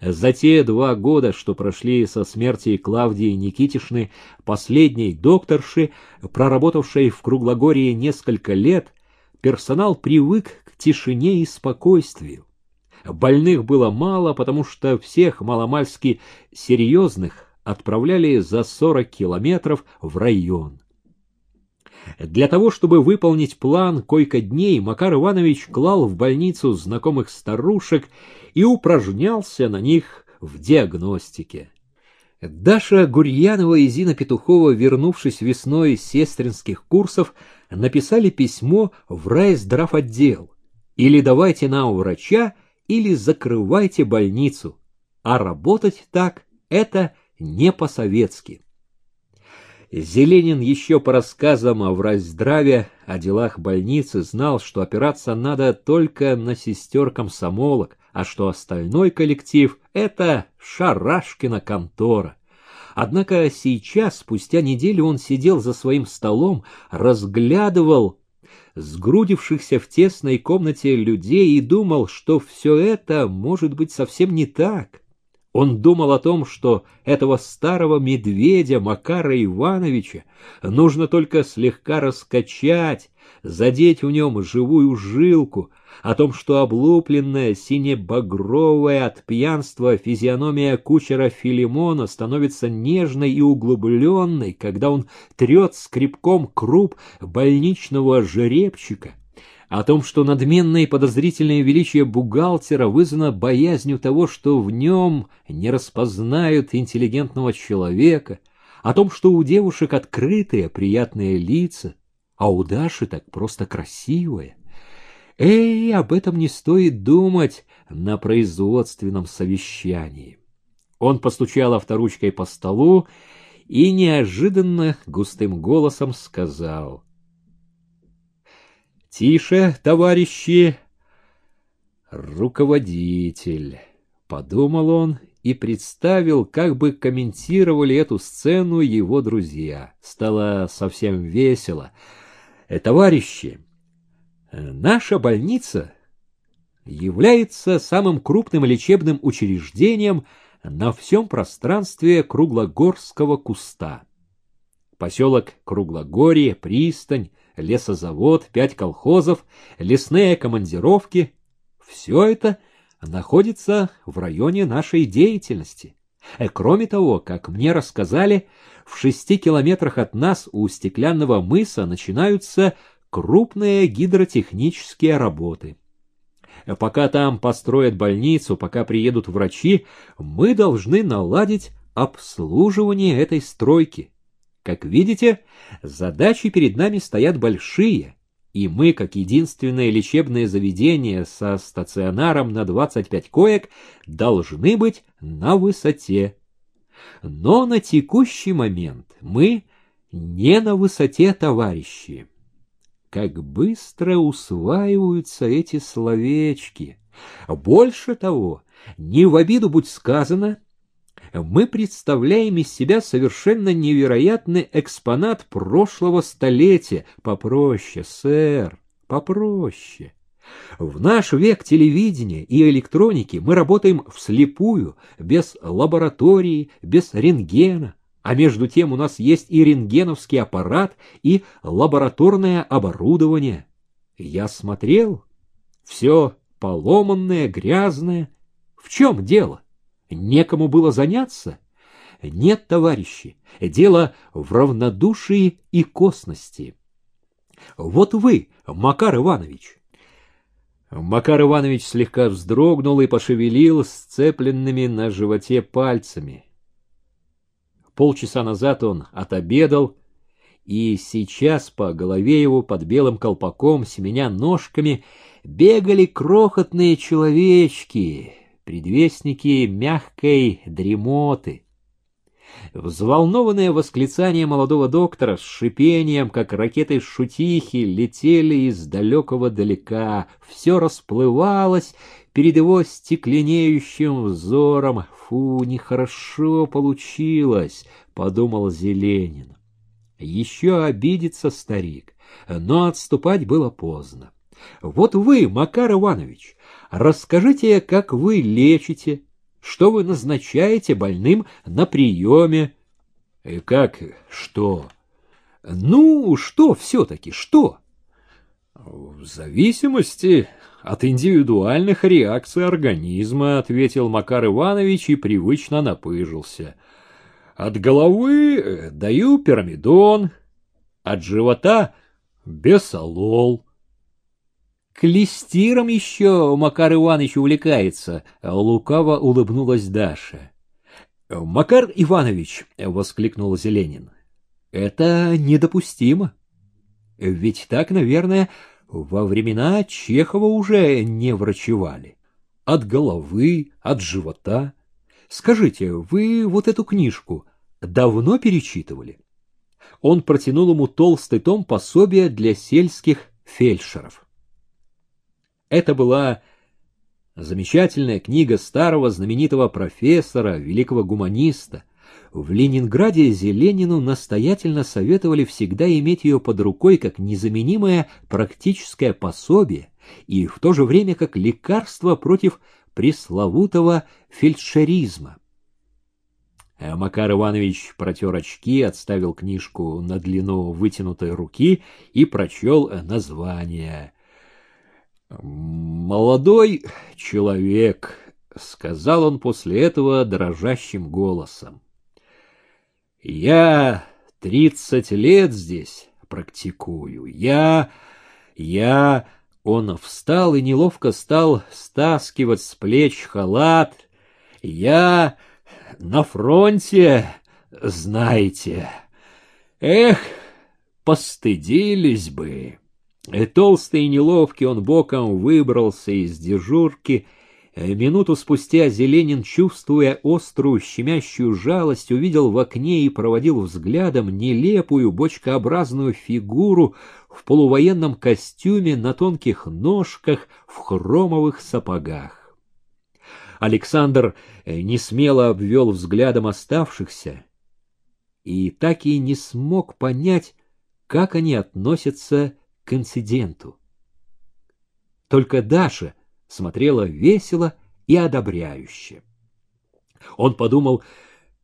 За те два года, что прошли со смерти Клавдии Никитишны, последней докторши, проработавшей в Круглогории несколько лет, персонал привык к тишине и спокойствию. Больных было мало, потому что всех маломальски серьезных отправляли за 40 километров в район. Для того, чтобы выполнить план койко-дней, Макар Иванович клал в больницу знакомых старушек и упражнялся на них в диагностике. Даша Гурьянова и Зина Петухова, вернувшись весной с сестринских курсов, написали письмо в райздравотдел. Или давайте нам врача, или закрывайте больницу. А работать так — это не по-советски. Зеленин еще по рассказам о враздраве, о делах больницы знал, что опираться надо только на сестер комсомолок, а что остальной коллектив — это Шарашкина контора. Однако сейчас, спустя неделю, он сидел за своим столом, разглядывал сгрудившихся в тесной комнате людей и думал, что все это может быть совсем не так. Он думал о том, что этого старого медведя Макара Ивановича нужно только слегка раскачать, задеть в нем живую жилку, о том, что облупленная синебагровая от пьянства физиономия кучера Филимона становится нежной и углубленной, когда он трет скребком круп больничного жеребчика, о том, что надменное и подозрительное величие бухгалтера вызвано боязнью того, что в нем не распознают интеллигентного человека, о том, что у девушек открытые, приятные лица, а у Даши так просто красивая. Эй, об этом не стоит думать на производственном совещании. Он постучал авторучкой по столу и неожиданно густым голосом сказал — Тише, товарищи! Руководитель, подумал он и представил, как бы комментировали эту сцену его друзья. Стало совсем весело. Э, товарищи, наша больница является самым крупным лечебным учреждением на всем пространстве Круглогорского куста. Поселок Круглогорье, пристань, лесозавод, пять колхозов, лесные командировки — все это находится в районе нашей деятельности. Э, кроме того, как мне рассказали, в шести километрах от нас у стеклянного мыса начинаются крупные гидротехнические работы. Э, пока там построят больницу, пока приедут врачи, мы должны наладить обслуживание этой стройки. Как видите, задачи перед нами стоят большие, и мы, как единственное лечебное заведение со стационаром на 25 коек, должны быть на высоте. Но на текущий момент мы не на высоте, товарищи. Как быстро усваиваются эти словечки. Больше того, не в обиду будь сказано, мы представляем из себя совершенно невероятный экспонат прошлого столетия. Попроще, сэр, попроще. В наш век телевидения и электроники мы работаем вслепую, без лаборатории, без рентгена, а между тем у нас есть и рентгеновский аппарат, и лабораторное оборудование. Я смотрел, все поломанное, грязное. В чем дело? Некому было заняться? Нет, товарищи, дело в равнодушии и косности. Вот вы, Макар Иванович. Макар Иванович слегка вздрогнул и пошевелил сцепленными на животе пальцами. Полчаса назад он отобедал, и сейчас по голове его под белым колпаком, семеня ножками, бегали крохотные человечки, предвестники мягкой дремоты. Взволнованные восклицания молодого доктора с шипением, как ракеты шутихи, летели из далекого далека. Все расплывалось перед его стекленеющим взором. «Фу, нехорошо получилось», — подумал Зеленин. Еще обидится старик, но отступать было поздно. «Вот вы, Макар Иванович, Расскажите, как вы лечите, что вы назначаете больным на приеме. И как что? Ну, что все-таки, что? В зависимости от индивидуальных реакций организма, ответил Макар Иванович и привычно напыжился. От головы э, даю пирамидон, от живота бесолол. Клестиром еще Макар Иванович увлекается, лукаво улыбнулась Даша. Макар Иванович, воскликнул Зеленин, это недопустимо. Ведь так, наверное, во времена Чехова уже не врачевали. От головы, от живота. Скажите, вы вот эту книжку давно перечитывали? Он протянул ему толстый том пособия для сельских фельдшеров. Это была замечательная книга старого знаменитого профессора, великого гуманиста, в Ленинграде Зеленину настоятельно советовали всегда иметь ее под рукой как незаменимое практическое пособие и в то же время как лекарство против пресловутого фельдшеризма. А Макар Иванович протер очки, отставил книжку на длину вытянутой руки и прочел название. «Молодой человек», — сказал он после этого дрожащим голосом. Я тридцать лет здесь практикую. Я... я... Он встал и неловко стал стаскивать с плеч халат. Я на фронте, знаете. Эх, постыдились бы. И толстый и неловкий он боком выбрался из дежурки — Э, минуту спустя Зеленин, чувствуя острую щемящую жалость, увидел в окне и проводил взглядом нелепую бочкообразную фигуру в полувоенном костюме на тонких ножках в хромовых сапогах. Александр э, не смело обвел взглядом оставшихся и так и не смог понять, как они относятся к инциденту. Только Даша смотрела весело и одобряюще. Он подумал,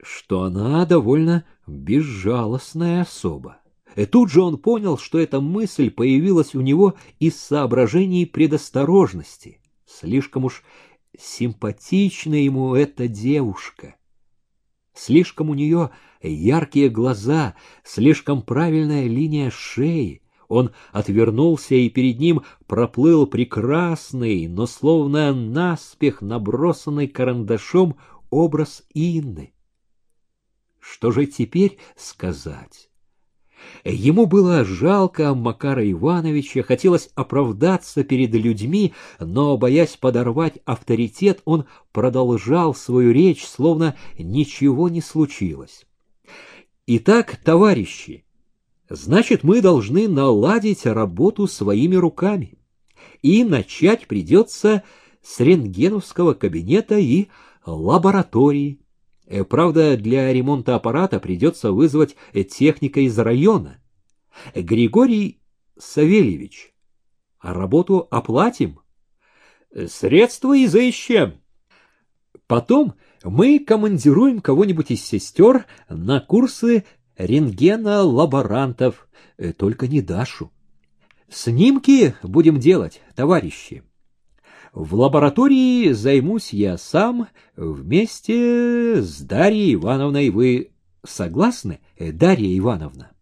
что она довольно безжалостная особа. И тут же он понял, что эта мысль появилась у него из соображений предосторожности. Слишком уж симпатична ему эта девушка. Слишком у нее яркие глаза, слишком правильная линия шеи, он отвернулся, и перед ним проплыл прекрасный, но словно наспех набросанный карандашом образ Инны. Что же теперь сказать? Ему было жалко Макара Ивановича, хотелось оправдаться перед людьми, но, боясь подорвать авторитет, он продолжал свою речь, словно ничего не случилось. Итак, товарищи, Значит, мы должны наладить работу своими руками. И начать придется с рентгеновского кабинета и лаборатории. Э, правда, для ремонта аппарата придется вызвать техника из района. Григорий Савельевич, а работу оплатим? Средства изыщем. Потом мы командируем кого-нибудь из сестер на курсы рентгена лаборантов, э, только не Дашу. Снимки будем делать, товарищи. В лаборатории займусь я сам вместе с Дарьей Ивановной. Вы согласны, э, Дарья Ивановна?